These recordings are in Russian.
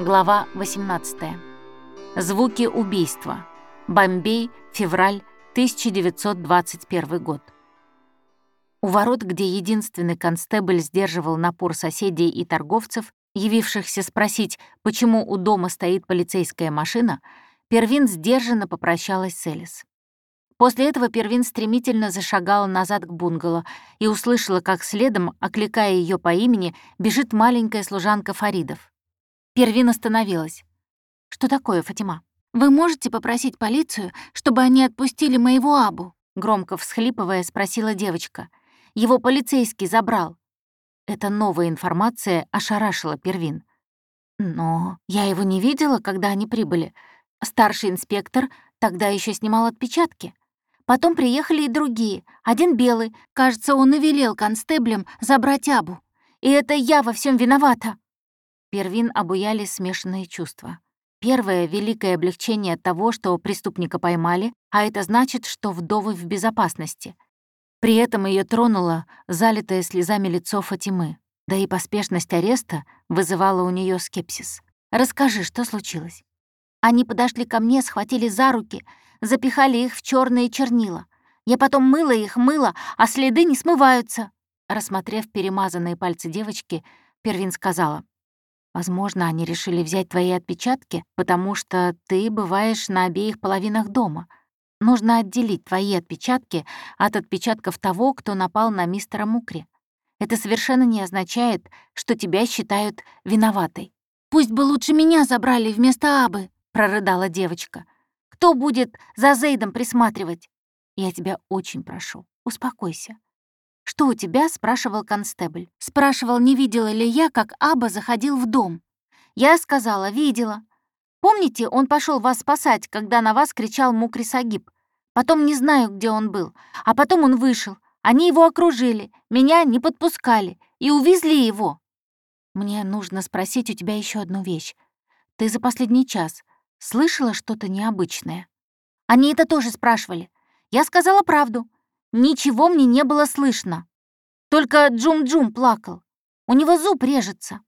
Глава 18. Звуки убийства. Бомбей, февраль 1921 год. У ворот, где единственный констебль сдерживал напор соседей и торговцев, явившихся спросить, почему у дома стоит полицейская машина, Первин сдержанно попрощалась с Элис. После этого Первин стремительно зашагала назад к бунгало и услышала, как следом, окликая ее по имени, бежит маленькая служанка Фаридов. Первин остановилась. «Что такое, Фатима?» «Вы можете попросить полицию, чтобы они отпустили моего Абу?» Громко всхлипывая, спросила девочка. «Его полицейский забрал». Эта новая информация ошарашила Первин. «Но я его не видела, когда они прибыли. Старший инспектор тогда еще снимал отпечатки. Потом приехали и другие. Один белый. Кажется, он и велел констеблям забрать Абу. И это я во всем виновата». Первин обуяли смешанные чувства. Первое — великое облегчение от того, что преступника поймали, а это значит, что вдовы в безопасности. При этом ее тронуло залитое слезами лицо Фатимы, да и поспешность ареста вызывала у нее скепсис. «Расскажи, что случилось?» Они подошли ко мне, схватили за руки, запихали их в черные чернила. Я потом мыла их, мыла, а следы не смываются. Рассмотрев перемазанные пальцы девочки, Первин сказала, Возможно, они решили взять твои отпечатки, потому что ты бываешь на обеих половинах дома. Нужно отделить твои отпечатки от отпечатков того, кто напал на мистера Мукри. Это совершенно не означает, что тебя считают виноватой. «Пусть бы лучше меня забрали вместо Абы», — прорыдала девочка. «Кто будет за Зейдом присматривать?» «Я тебя очень прошу, успокойся. «Что у тебя?» — спрашивал констебль. Спрашивал, не видела ли я, как Аба заходил в дом. Я сказала, видела. Помните, он пошел вас спасать, когда на вас кричал Мукри Сагиб? Потом не знаю, где он был. А потом он вышел. Они его окружили, меня не подпускали и увезли его. Мне нужно спросить у тебя еще одну вещь. Ты за последний час слышала что-то необычное? Они это тоже спрашивали. Я сказала правду. Ничего мне не было слышно. Только Джум-Джум плакал. У него зуб режется.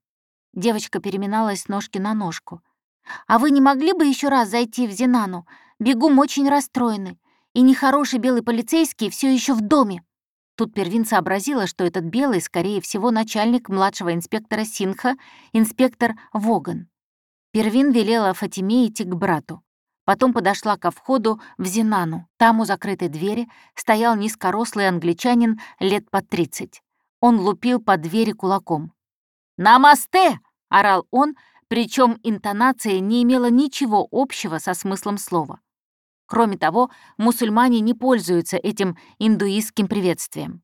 Девочка переминалась с ножки на ножку. «А вы не могли бы еще раз зайти в Зинану? Бегум очень расстроенный, и нехороший белый полицейский все еще в доме». Тут Первин сообразила, что этот белый, скорее всего, начальник младшего инспектора Синха, инспектор Воган. Первин велела Фатиме идти к брату. Потом подошла ко входу в Зинану. Там у закрытой двери стоял низкорослый англичанин лет по тридцать. Он лупил по двери кулаком. «Намасте!» — орал он, причем интонация не имела ничего общего со смыслом слова. Кроме того, мусульмане не пользуются этим индуистским приветствием.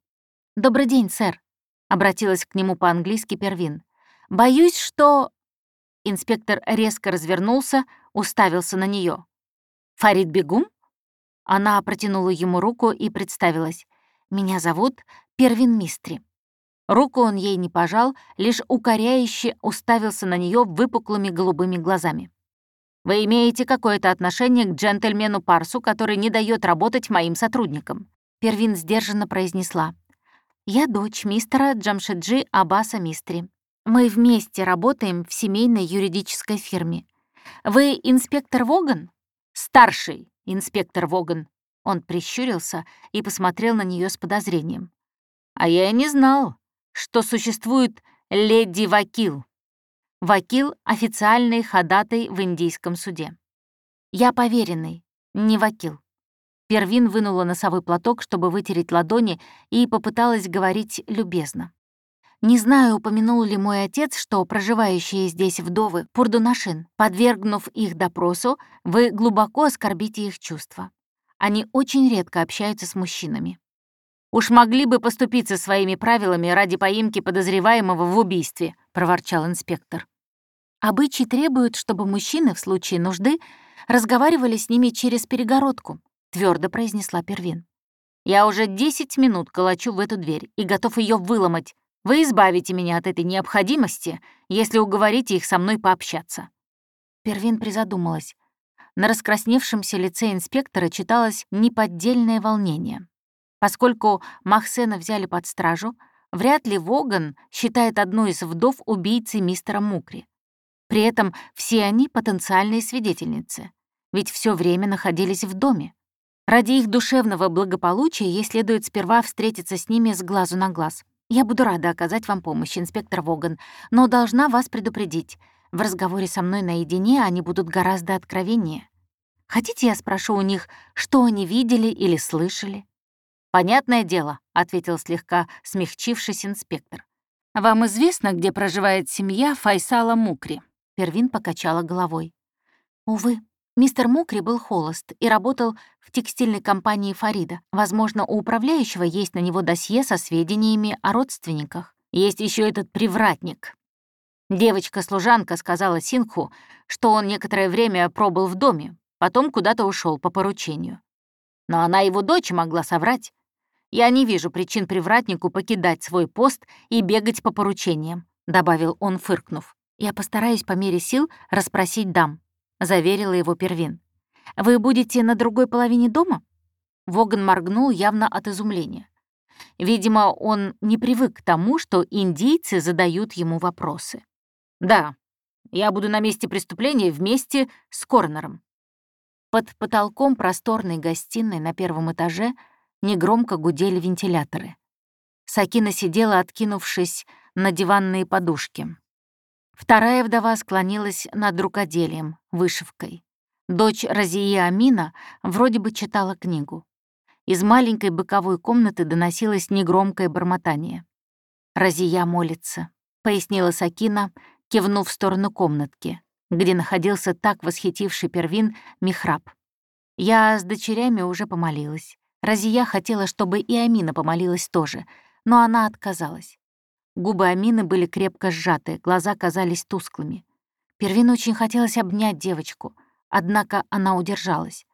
«Добрый день, сэр», — обратилась к нему по-английски Первин. «Боюсь, что...» Инспектор резко развернулся, уставился на нее. «Фарид Бегум?» Она протянула ему руку и представилась. «Меня зовут Первин Мистри». Руку он ей не пожал, лишь укоряюще уставился на нее выпуклыми голубыми глазами. «Вы имеете какое-то отношение к джентльмену Парсу, который не дает работать моим сотрудникам?» Первин сдержанно произнесла. «Я дочь мистера Джамшеджи Аббаса Мистри. Мы вместе работаем в семейной юридической фирме. Вы инспектор Воган?» «Старший инспектор Воган». Он прищурился и посмотрел на нее с подозрением. «А я и не знал, что существует леди Вакил». Вакил — официальный ходатай в индийском суде. «Я поверенный, не Вакил». Первин вынула носовой платок, чтобы вытереть ладони, и попыталась говорить любезно. Не знаю, упомянул ли мой отец, что проживающие здесь вдовы Пурдунашин, подвергнув их допросу, вы глубоко оскорбите их чувства. Они очень редко общаются с мужчинами. «Уж могли бы поступиться своими правилами ради поимки подозреваемого в убийстве», — проворчал инспектор. Обычаи требуют, чтобы мужчины в случае нужды разговаривали с ними через перегородку, твердо произнесла Первин. Я уже 10 минут колочу в эту дверь и готов ее выломать, вы избавите меня от этой необходимости, если уговорите их со мной пообщаться». Первин призадумалась. На раскрасневшемся лице инспектора читалось неподдельное волнение. Поскольку Махсена взяли под стражу, вряд ли Воган считает одну из вдов убийцей мистера Мукри. При этом все они потенциальные свидетельницы, ведь все время находились в доме. Ради их душевного благополучия ей следует сперва встретиться с ними с глазу на глаз. Я буду рада оказать вам помощь, инспектор Воган, но должна вас предупредить. В разговоре со мной наедине они будут гораздо откровеннее. Хотите, я спрошу у них, что они видели или слышали? «Понятное дело», — ответил слегка смягчившись инспектор. «Вам известно, где проживает семья Файсала Мукри?» Первин покачала головой. «Увы, Мистер Мукри был холост и работал в текстильной компании Фарида. Возможно, у управляющего есть на него досье со сведениями о родственниках. Есть еще этот привратник. Девочка-служанка сказала Синху, что он некоторое время пробыл в доме, потом куда-то ушел по поручению. Но она его дочь могла соврать. Я не вижу причин привратнику покидать свой пост и бегать по поручениям», — добавил он, фыркнув. «Я постараюсь по мере сил расспросить дам». — заверила его Первин. «Вы будете на другой половине дома?» Воган моргнул явно от изумления. Видимо, он не привык к тому, что индийцы задают ему вопросы. «Да, я буду на месте преступления вместе с Корнером». Под потолком просторной гостиной на первом этаже негромко гудели вентиляторы. Сакина сидела, откинувшись на диванные подушки. Вторая вдова склонилась над рукоделием, вышивкой. Дочь Разии Амина вроде бы читала книгу. Из маленькой боковой комнаты доносилось негромкое бормотание. «Разия молится», — пояснила Сакина, кивнув в сторону комнатки, где находился так восхитивший Первин Михраб. Я с дочерями уже помолилась. Разия хотела, чтобы и Амина помолилась тоже, но она отказалась. Губы Амины были крепко сжаты, глаза казались тусклыми. Первин очень хотелось обнять девочку, однако она удержалась.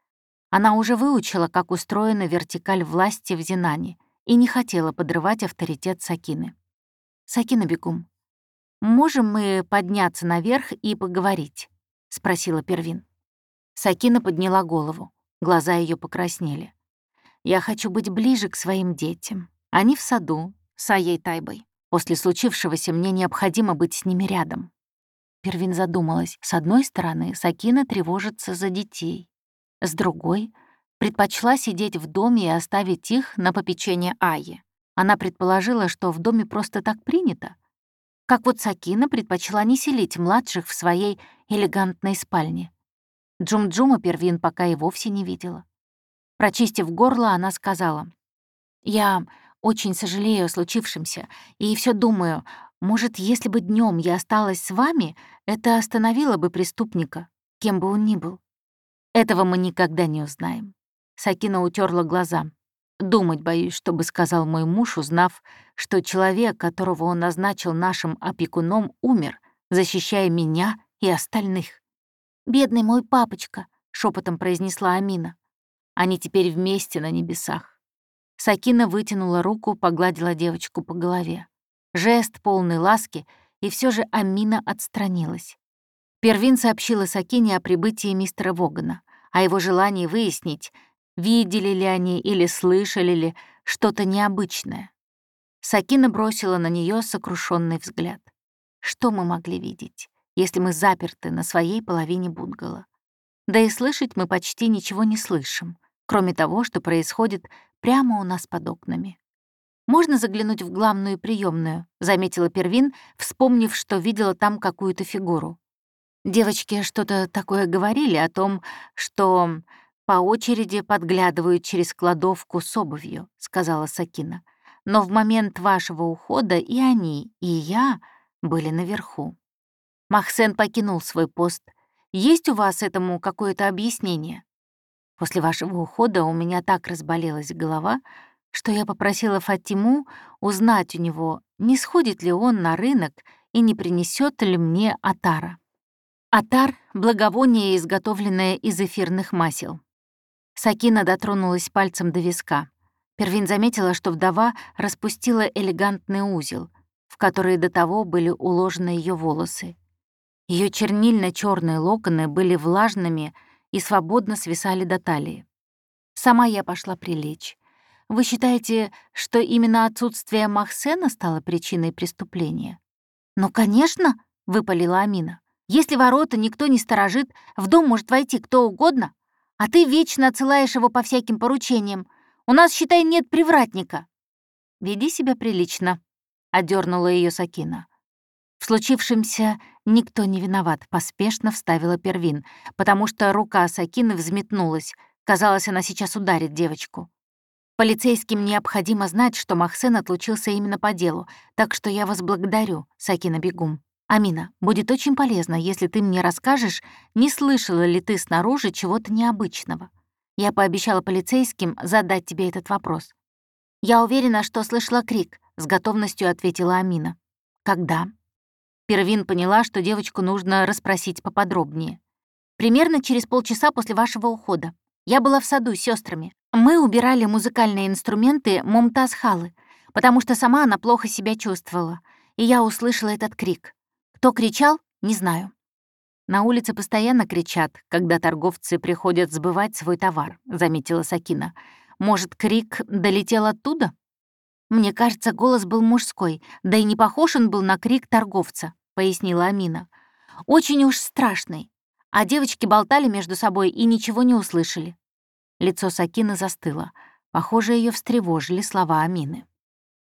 Она уже выучила, как устроена вертикаль власти в Зинане, и не хотела подрывать авторитет Сакины. «Сакина Бегум, можем мы подняться наверх и поговорить?» — спросила Первин. Сакина подняла голову, глаза ее покраснели. «Я хочу быть ближе к своим детям. Они в саду, с Аей Тайбой. После случившегося мне необходимо быть с ними рядом. Первин задумалась. С одной стороны, Сакина тревожится за детей. С другой, предпочла сидеть в доме и оставить их на попечение Аи. Она предположила, что в доме просто так принято. Как вот Сакина предпочла не селить младших в своей элегантной спальне. Джум-Джума Первин пока и вовсе не видела. Прочистив горло, она сказала, «Я очень сожалею о случившемся и все думаю, может, если бы днем я осталась с вами, это остановило бы преступника, кем бы он ни был. Этого мы никогда не узнаем. Сакина утерла глаза. Думать боюсь, что бы сказал мой муж, узнав, что человек, которого он назначил нашим опекуном, умер, защищая меня и остальных. «Бедный мой папочка», — шепотом произнесла Амина. Они теперь вместе на небесах. Сакина вытянула руку, погладила девочку по голове. Жест полный ласки, и все же Амина отстранилась. Первин сообщила Сакине о прибытии мистера Вогана, о его желании выяснить, видели ли они или слышали ли что-то необычное. Сакина бросила на нее сокрушенный взгляд. Что мы могли видеть, если мы заперты на своей половине бунгало? Да и слышать мы почти ничего не слышим, кроме того, что происходит прямо у нас под окнами. «Можно заглянуть в главную приемную, заметила Первин, вспомнив, что видела там какую-то фигуру. Девочки что-то такое говорили о том, что по очереди подглядывают через кладовку с обувью, сказала Сакина. Но в момент вашего ухода и они, и я были наверху. Махсен покинул свой пост. Есть у вас этому какое-то объяснение? После вашего ухода у меня так разболелась голова, что я попросила Фатиму узнать у него, не сходит ли он на рынок и не принесет ли мне атара. Атар — благовоние, изготовленное из эфирных масел. Сакина дотронулась пальцем до виска. Первин заметила, что вдова распустила элегантный узел, в который до того были уложены ее волосы. Ее чернильно черные локоны были влажными, и свободно свисали до талии. Сама я пошла прилечь. Вы считаете, что именно отсутствие Махсена стало причиной преступления? «Ну, конечно», — выпалила Амина. Если ворота никто не сторожит, в дом может войти кто угодно, а ты вечно отсылаешь его по всяким поручениям. У нас, считай, нет привратника». «Веди себя прилично», — одернула ее Сакина. В случившемся никто не виноват, поспешно вставила Первин, потому что рука Сакины взметнулась. Казалось, она сейчас ударит девочку. Полицейским необходимо знать, что Махсен отлучился именно по делу, так что я вас благодарю, Сакина Бегум. Амина, будет очень полезно, если ты мне расскажешь, не слышала ли ты снаружи чего-то необычного. Я пообещала полицейским задать тебе этот вопрос. Я уверена, что слышала крик, с готовностью ответила Амина. Когда? Первин поняла, что девочку нужно расспросить поподробнее. Примерно через полчаса после вашего ухода. Я была в саду с сестрами. Мы убирали музыкальные инструменты Мумтаз Халы, потому что сама она плохо себя чувствовала, и я услышала этот крик. Кто кричал, не знаю. На улице постоянно кричат, когда торговцы приходят сбывать свой товар, заметила Сакина. Может, крик долетел оттуда? Мне кажется, голос был мужской, да и не похож он был на крик торговца, пояснила Амина. Очень уж страшный. А девочки болтали между собой и ничего не услышали. Лицо Сакины застыло. Похоже, ее встревожили слова Амины.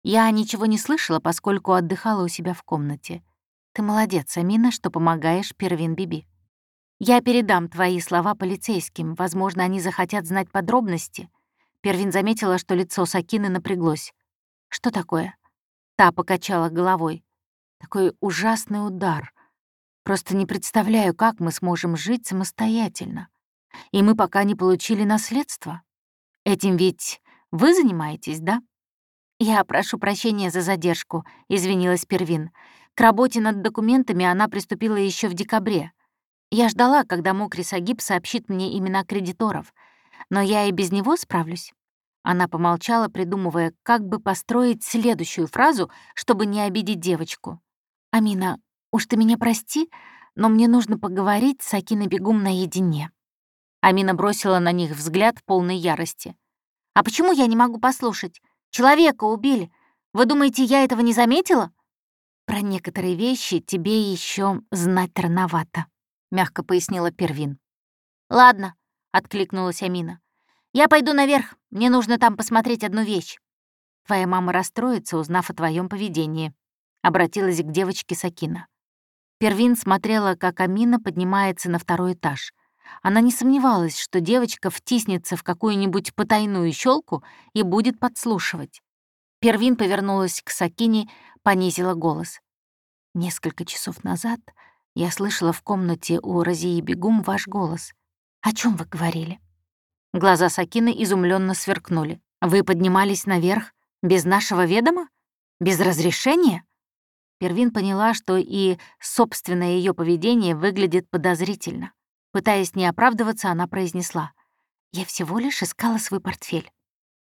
Я ничего не слышала, поскольку отдыхала у себя в комнате. Ты молодец, Амина, что помогаешь Первин Биби. Я передам твои слова полицейским. Возможно, они захотят знать подробности. Первин заметила, что лицо Сакины напряглось. Что такое? Та покачала головой. Такой ужасный удар. Просто не представляю, как мы сможем жить самостоятельно и мы пока не получили наследство. Этим ведь вы занимаетесь, да? Я прошу прощения за задержку, извинилась Первин. К работе над документами она приступила еще в декабре. Я ждала, когда Мокри Сагиб сообщит мне имена кредиторов, но я и без него справлюсь. Она помолчала, придумывая, как бы построить следующую фразу, чтобы не обидеть девочку. «Амина, уж ты меня прости, но мне нужно поговорить с Акиной Бегум наедине». Амина бросила на них взгляд полной ярости. «А почему я не могу послушать? Человека убили. Вы думаете, я этого не заметила?» «Про некоторые вещи тебе еще знать рановато», — мягко пояснила Первин. «Ладно», — откликнулась Амина. «Я пойду наверх. Мне нужно там посмотреть одну вещь». «Твоя мама расстроится, узнав о твоем поведении», — обратилась к девочке Сакина. Первин смотрела, как Амина поднимается на второй этаж. Она не сомневалась, что девочка втиснется в какую-нибудь потайную щелку и будет подслушивать. Первин повернулась к Сакине, понизила голос. «Несколько часов назад я слышала в комнате у Розии Бегум ваш голос. О чем вы говорили?» Глаза Сакины изумленно сверкнули. «Вы поднимались наверх без нашего ведома? Без разрешения?» Первин поняла, что и собственное ее поведение выглядит подозрительно. Пытаясь не оправдываться, она произнесла. «Я всего лишь искала свой портфель».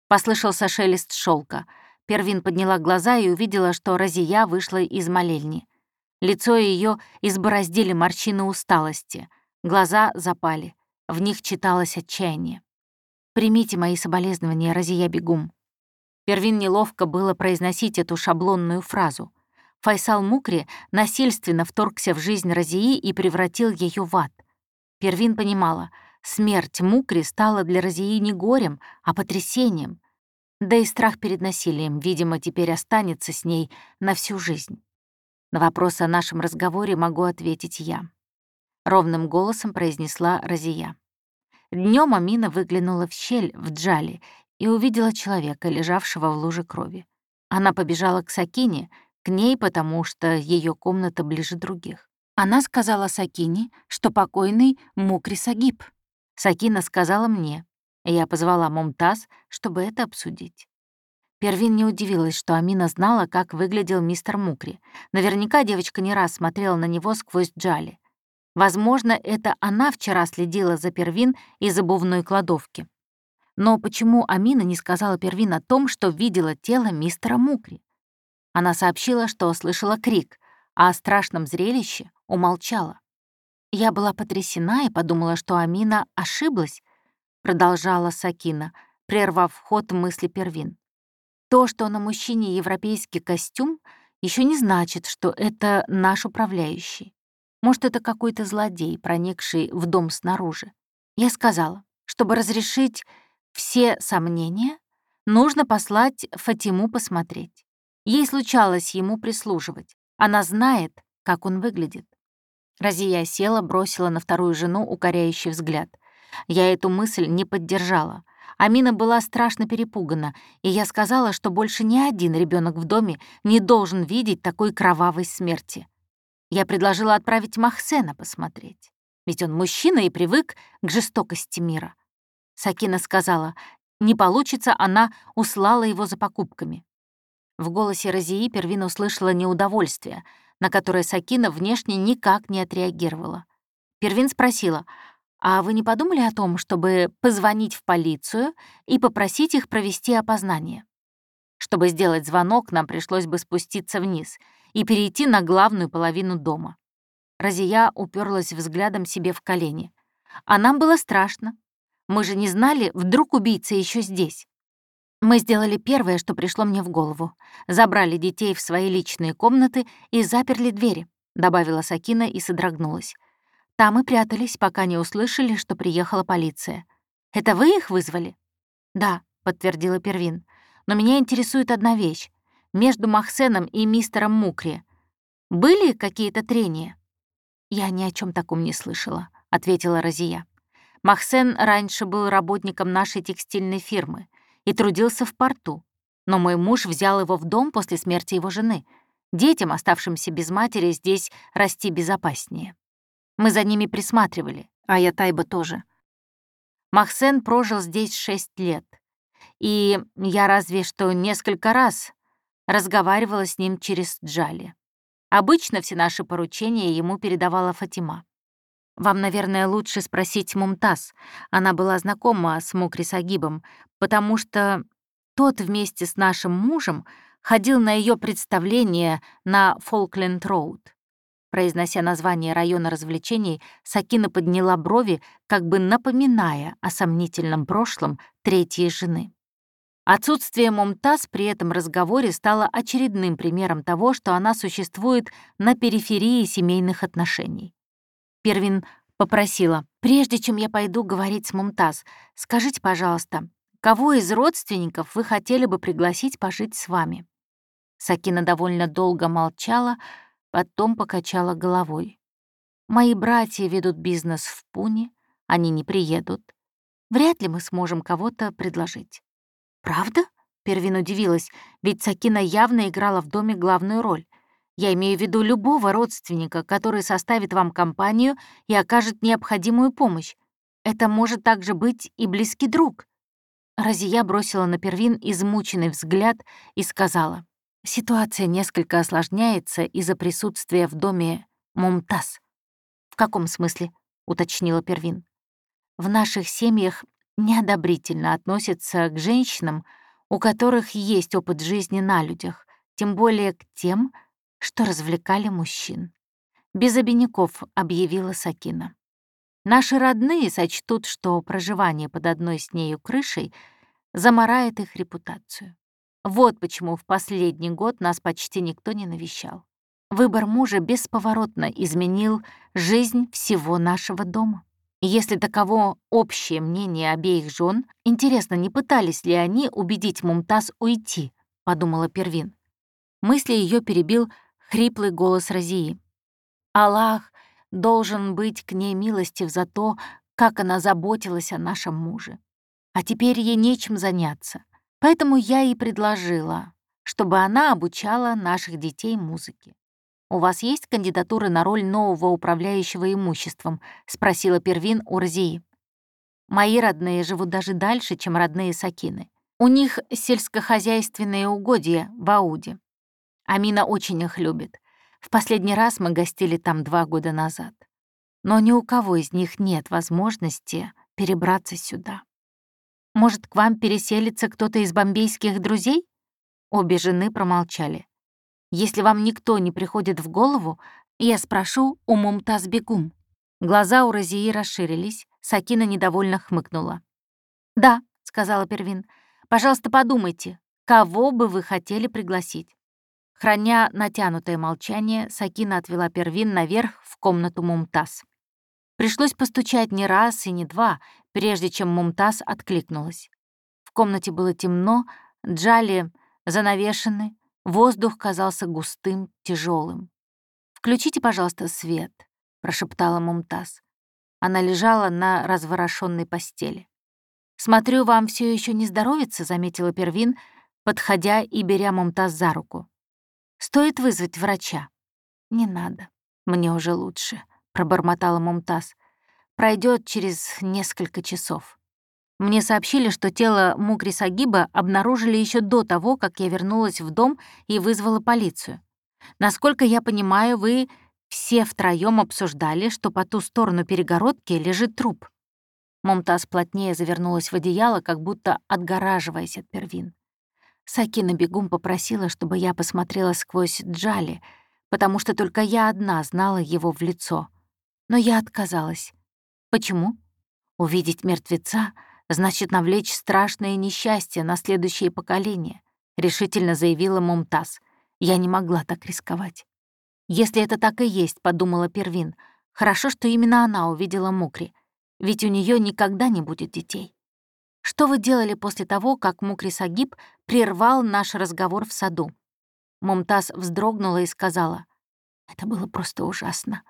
Послышался шелест шелка. Первин подняла глаза и увидела, что Розия вышла из молельни. Лицо ее избороздили морщины усталости. Глаза запали. В них читалось отчаяние. «Примите мои соболезнования, Розия Бегум». Первин неловко было произносить эту шаблонную фразу. Файсал Мукри насильственно вторгся в жизнь Розии и превратил ее в ад — Первин понимала, смерть Мукри стала для Розии не горем, а потрясением. Да и страх перед насилием, видимо, теперь останется с ней на всю жизнь. На вопрос о нашем разговоре могу ответить я. Ровным голосом произнесла Розия. Днем Амина выглянула в щель в джале и увидела человека, лежавшего в луже крови. Она побежала к Сакине, к ней, потому что ее комната ближе других. Она сказала Сакине, что покойный Мукри Сагиб. Сакина сказала мне. Я позвала Мумтаз, чтобы это обсудить. Первин не удивилась, что Амина знала, как выглядел мистер Мукри. Наверняка девочка не раз смотрела на него сквозь джали. Возможно, это она вчера следила за Первин из обувной кладовки. Но почему Амина не сказала Первин о том, что видела тело мистера Мукри? Она сообщила, что слышала крик, а о страшном зрелище умолчала. Я была потрясена и подумала, что Амина ошиблась, продолжала Сакина, прервав ход мысли Первин. То, что на мужчине европейский костюм, еще не значит, что это наш управляющий. Может, это какой-то злодей, проникший в дом снаружи. Я сказала, чтобы разрешить все сомнения, нужно послать Фатиму посмотреть. Ей случалось ему прислуживать. Она знает, как он выглядит. Разия села, бросила на вторую жену укоряющий взгляд. Я эту мысль не поддержала. Амина была страшно перепугана, и я сказала, что больше ни один ребенок в доме не должен видеть такой кровавой смерти. Я предложила отправить Махсена посмотреть, ведь он мужчина и привык к жестокости мира. Сакина сказала, не получится, она услала его за покупками. В голосе Розии Первина услышала неудовольствие, на которое Сакина внешне никак не отреагировала. Первин спросила, «А вы не подумали о том, чтобы позвонить в полицию и попросить их провести опознание?» Чтобы сделать звонок, нам пришлось бы спуститься вниз — и перейти на главную половину дома. Разия уперлась взглядом себе в колени. А нам было страшно. Мы же не знали, вдруг убийца еще здесь. Мы сделали первое, что пришло мне в голову. Забрали детей в свои личные комнаты и заперли двери, добавила Сакина и содрогнулась. Там мы прятались, пока не услышали, что приехала полиция. Это вы их вызвали? Да, подтвердила Первин. Но меня интересует одна вещь между Махсеном и мистером Мукри. Были какие-то трения?» «Я ни о чем таком не слышала», — ответила Розия. «Махсен раньше был работником нашей текстильной фирмы и трудился в порту, но мой муж взял его в дом после смерти его жены. Детям, оставшимся без матери, здесь расти безопаснее. Мы за ними присматривали, а я Тайба тоже. Махсен прожил здесь шесть лет, и я разве что несколько раз разговаривала с ним через Джали. Обычно все наши поручения ему передавала Фатима. Вам, наверное, лучше спросить Мумтаз. Она была знакома с Мукри Сагибом, потому что тот вместе с нашим мужем ходил на ее представление на Фолкленд-Роуд. Произнося название района развлечений, Сакина подняла брови, как бы напоминая о сомнительном прошлом третьей жены. Отсутствие Мумтаз при этом разговоре стало очередным примером того, что она существует на периферии семейных отношений. Первин попросила, «Прежде чем я пойду говорить с Мумтаз, скажите, пожалуйста, кого из родственников вы хотели бы пригласить пожить с вами?» Сакина довольно долго молчала, потом покачала головой. «Мои братья ведут бизнес в Пуне, они не приедут. Вряд ли мы сможем кого-то предложить». «Правда?» — Первин удивилась, ведь Сакина явно играла в доме главную роль. Я имею в виду любого родственника, который составит вам компанию и окажет необходимую помощь. Это может также быть и близкий друг». Разия бросила на Первин измученный взгляд и сказала, «Ситуация несколько осложняется из-за присутствия в доме Мумтаз». «В каком смысле?» — уточнила Первин. «В наших семьях неодобрительно относятся к женщинам, у которых есть опыт жизни на людях, тем более к тем, что развлекали мужчин. Без обиняков объявила Сакина. Наши родные сочтут, что проживание под одной с нею крышей замарает их репутацию. Вот почему в последний год нас почти никто не навещал. Выбор мужа бесповоротно изменил жизнь всего нашего дома. Если таково общее мнение обеих жен, интересно, не пытались ли они убедить Мумтаз уйти, подумала Первин. Мысли ее перебил хриплый голос Розии. Аллах должен быть к ней милостив за то, как она заботилась о нашем муже. А теперь ей нечем заняться. Поэтому я и предложила, чтобы она обучала наших детей музыке. «У вас есть кандидатуры на роль нового управляющего имуществом?» — спросила Первин у Розии. «Мои родные живут даже дальше, чем родные Сакины. У них сельскохозяйственные угодья в Ауде. Амина очень их любит. В последний раз мы гостили там два года назад. Но ни у кого из них нет возможности перебраться сюда. Может, к вам переселится кто-то из бомбейских друзей?» Обе жены промолчали. Если вам никто не приходит в голову, я спрошу у Мумтаз Бегум». Глаза у Розии расширились, Сакина недовольно хмыкнула. «Да», — сказала Первин, — «пожалуйста, подумайте, кого бы вы хотели пригласить?» Храня натянутое молчание, Сакина отвела Первин наверх в комнату Мумтаз. Пришлось постучать не раз и не два, прежде чем Мумтаз откликнулась. В комнате было темно, джали занавешены, воздух казался густым, тяжелым. «Включите, пожалуйста, свет», — прошептала Мумтаз. Она лежала на разворошенной постели. «Смотрю, вам все еще не здоровится», — заметила Первин, подходя и беря Мумтаз за руку. «Стоит вызвать врача?» «Не надо, мне уже лучше», — пробормотала Мумтаз. Пройдет через несколько часов. Мне сообщили, что тело Мукри Сагиба обнаружили еще до того, как я вернулась в дом и вызвала полицию. Насколько я понимаю, вы все втроем обсуждали, что по ту сторону перегородки лежит труп. Мумтаз плотнее завернулась в одеяло, как будто отгораживаясь от первин. Сакина бегум попросила, чтобы я посмотрела сквозь Джали, потому что только я одна знала его в лицо. Но я отказалась. Почему? Увидеть мертвеца значит навлечь страшное несчастье на следующее поколение, решительно заявила Мумтаз. Я не могла так рисковать. Если это так и есть, подумала Первин, хорошо, что именно она увидела Мукри, ведь у нее никогда не будет детей. Что вы делали после того, как Мукри Сагиб прервал наш разговор в саду? Мумтаз вздрогнула и сказала, «Это было просто ужасно.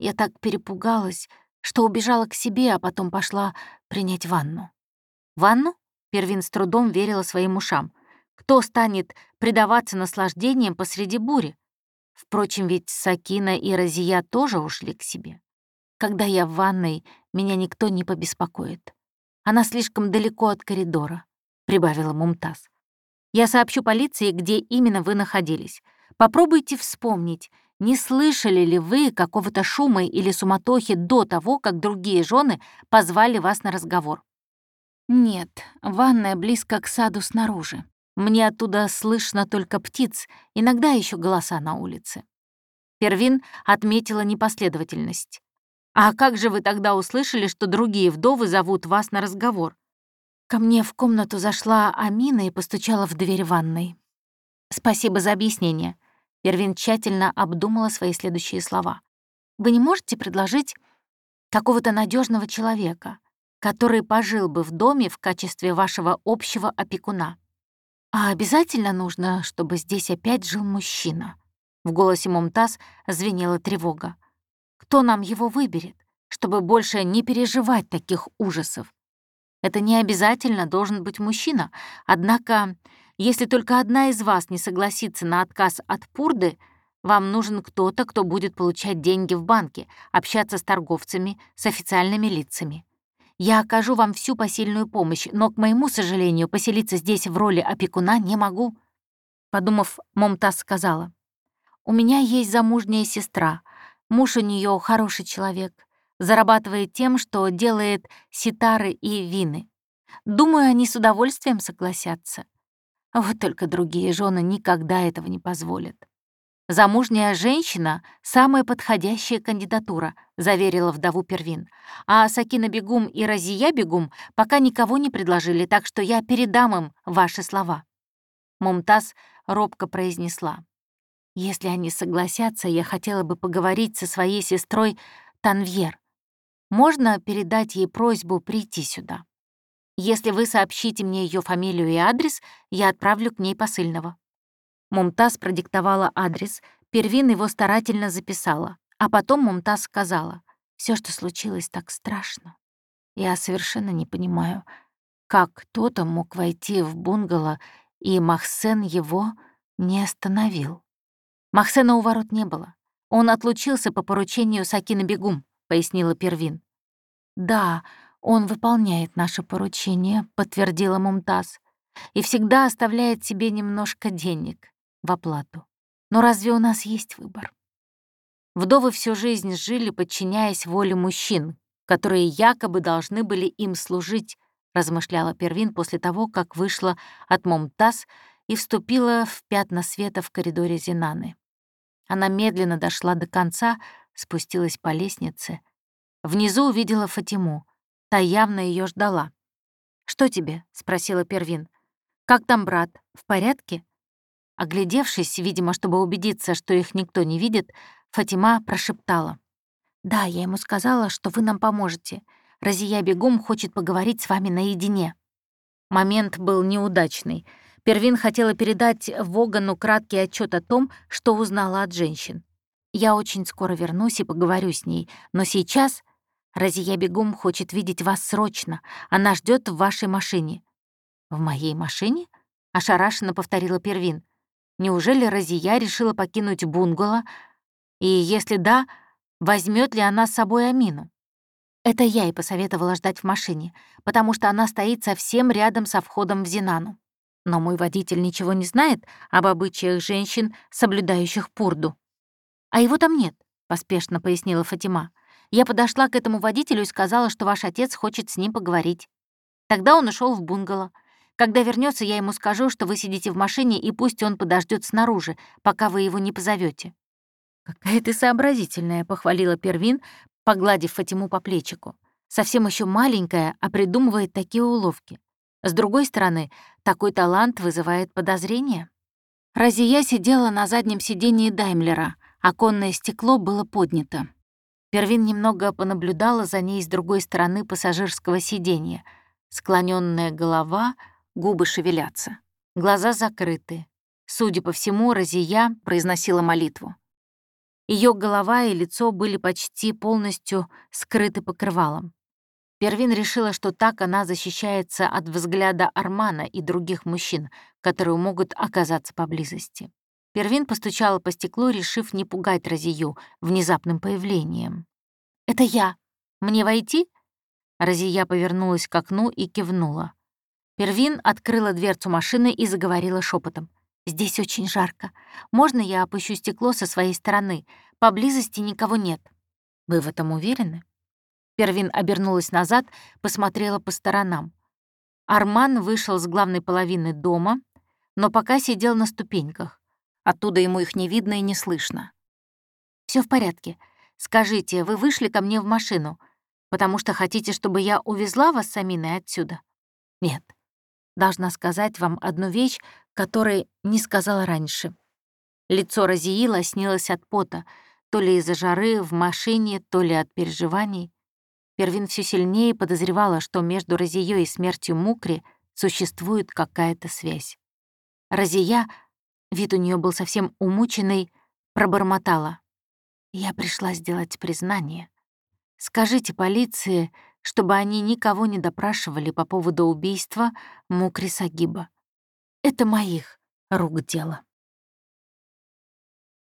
Я так перепугалась, что убежала к себе, а потом пошла принять ванну». «Ванну?» — Первин с трудом верила своим ушам. «Кто станет предаваться наслаждениям посреди бури? Впрочем, ведь Сакина и Разия тоже ушли к себе. Когда я в ванной, меня никто не побеспокоит. Она слишком далеко от коридора», — прибавила Мумтаз. «Я сообщу полиции, где именно вы находились. Попробуйте вспомнить, не слышали ли вы какого-то шума или суматохи до того, как другие жены позвали вас на разговор?» «Нет, ванная близко к саду снаружи. Мне оттуда слышно только птиц, иногда еще голоса на улице». Первин отметила непоследовательность. «А как же вы тогда услышали, что другие вдовы зовут вас на разговор?» Ко мне в комнату зашла Амина и постучала в дверь ванной. «Спасибо за объяснение». Первин тщательно обдумала свои следующие слова. «Вы не можете предложить какого-то надежного человека, который пожил бы в доме в качестве вашего общего опекуна? А обязательно нужно, чтобы здесь опять жил мужчина?» В голосе Мумтаз звенела тревога. Кто нам его выберет, чтобы больше не переживать таких ужасов? Это не обязательно должен быть мужчина, однако, если только одна из вас не согласится на отказ от пурды, вам нужен кто-то, кто будет получать деньги в банке, общаться с торговцами, с официальными лицами. Я окажу вам всю посильную помощь, но, к моему сожалению, поселиться здесь в роли опекуна не могу». Подумав, Момтаз сказала, «У меня есть замужняя сестра, Муж у нее хороший человек, зарабатывает тем, что делает ситары и вины. Думаю, они с удовольствием согласятся. Вот только другие жены никогда этого не позволят. «Замужняя женщина — самая подходящая кандидатура», — заверила вдову Первин. «А Сакина Бегум и Разия Бегум пока никого не предложили, так что я передам им ваши слова». Мумтаз робко произнесла. Если они согласятся, я хотела бы поговорить со своей сестрой Танвьер. Можно передать ей просьбу прийти сюда? Если вы сообщите мне ее фамилию и адрес, я отправлю к ней посыльного». Мумтаз продиктовала адрес, Первин его старательно записала, а потом Мумтаз сказала, все, что случилось, так страшно. Я совершенно не понимаю, как кто-то мог войти в бунгало, и Махсен его не остановил. Махсена у ворот не было. Он отлучился по поручению Сакина Бегум, пояснила Первин. Да, он выполняет наше поручение, подтвердила Мумтаз, и всегда оставляет себе немножко денег в оплату. Но разве у нас есть выбор? Вдовы всю жизнь жили, подчиняясь воле мужчин, которые якобы должны были им служить, размышляла Первин после того, как вышла от Мумтаз и вступила в пятна света в коридоре Зинаны. Она медленно дошла до конца, спустилась по лестнице. Внизу увидела Фатиму. Та явно ее ждала. «Что тебе?» — спросила Первин. «Как там брат? В порядке?» Оглядевшись, видимо, чтобы убедиться, что их никто не видит, Фатима прошептала. «Да, я ему сказала, что вы нам поможете. Разия Бегум хочет поговорить с вами наедине». Момент был неудачный. Первин хотела передать Вогану краткий отчет о том, что узнала от женщин. «Я очень скоро вернусь и поговорю с ней, но сейчас Разия Бегум хочет видеть вас срочно. Она ждет в вашей машине». «В моей машине?» — ошарашенно повторила Первин. «Неужели Разия решила покинуть бунгало? И если да, возьмет ли она с собой Амину?» Это я и посоветовала ждать в машине, потому что она стоит совсем рядом со входом в Зинану. Но мой водитель ничего не знает об обычаях женщин, соблюдающих пурду. «А его там нет», — поспешно пояснила Фатима. «Я подошла к этому водителю и сказала, что ваш отец хочет с ним поговорить. Тогда он ушел в бунгало. Когда вернется, я ему скажу, что вы сидите в машине, и пусть он подождет снаружи, пока вы его не позовете. «Какая ты сообразительная», — похвалила Первин, погладив Фатиму по плечику. «Совсем еще маленькая, а придумывает такие уловки. С другой стороны, такой талант вызывает подозрения». Разия сидела на заднем сидении Даймлера, оконное стекло было поднято. Первин немного понаблюдала за ней с другой стороны пассажирского сиденья. Склоненная голова, губы шевелятся. Глаза закрыты. Судя по всему, Разия произносила молитву. Ее голова и лицо были почти полностью скрыты покрывалом. Первин решила, что так она защищается от взгляда Армана и других мужчин, которые могут оказаться поблизости. Первин постучала по стеклу, решив не пугать Розию внезапным появлением. «Это я. Мне войти?» Розия повернулась к окну и кивнула. Первин открыла дверцу машины и заговорила шепотом. «Здесь очень жарко. Можно я опущу стекло со своей стороны? Поблизости никого нет». «Вы в этом уверены?» Первин обернулась назад, посмотрела по сторонам. Арман вышел с главной половины дома, но пока сидел на ступеньках. Оттуда ему их не видно и не слышно. Все в порядке. Скажите, вы вышли ко мне в машину, потому что хотите, чтобы я увезла вас с Аминой отсюда?» «Нет. Должна сказать вам одну вещь, которой не сказала раньше. Лицо Розии лоснилось от пота, то ли из-за жары в машине, то ли от переживаний. Первин все сильнее подозревала, что между Розией и смертью Мукри существует какая-то связь. Розия, вид у нее был совсем умученный, пробормотала. «Я пришла сделать признание. Скажите полиции, чтобы они никого не допрашивали по поводу убийства Мукри Сагиба. Это моих рук дело.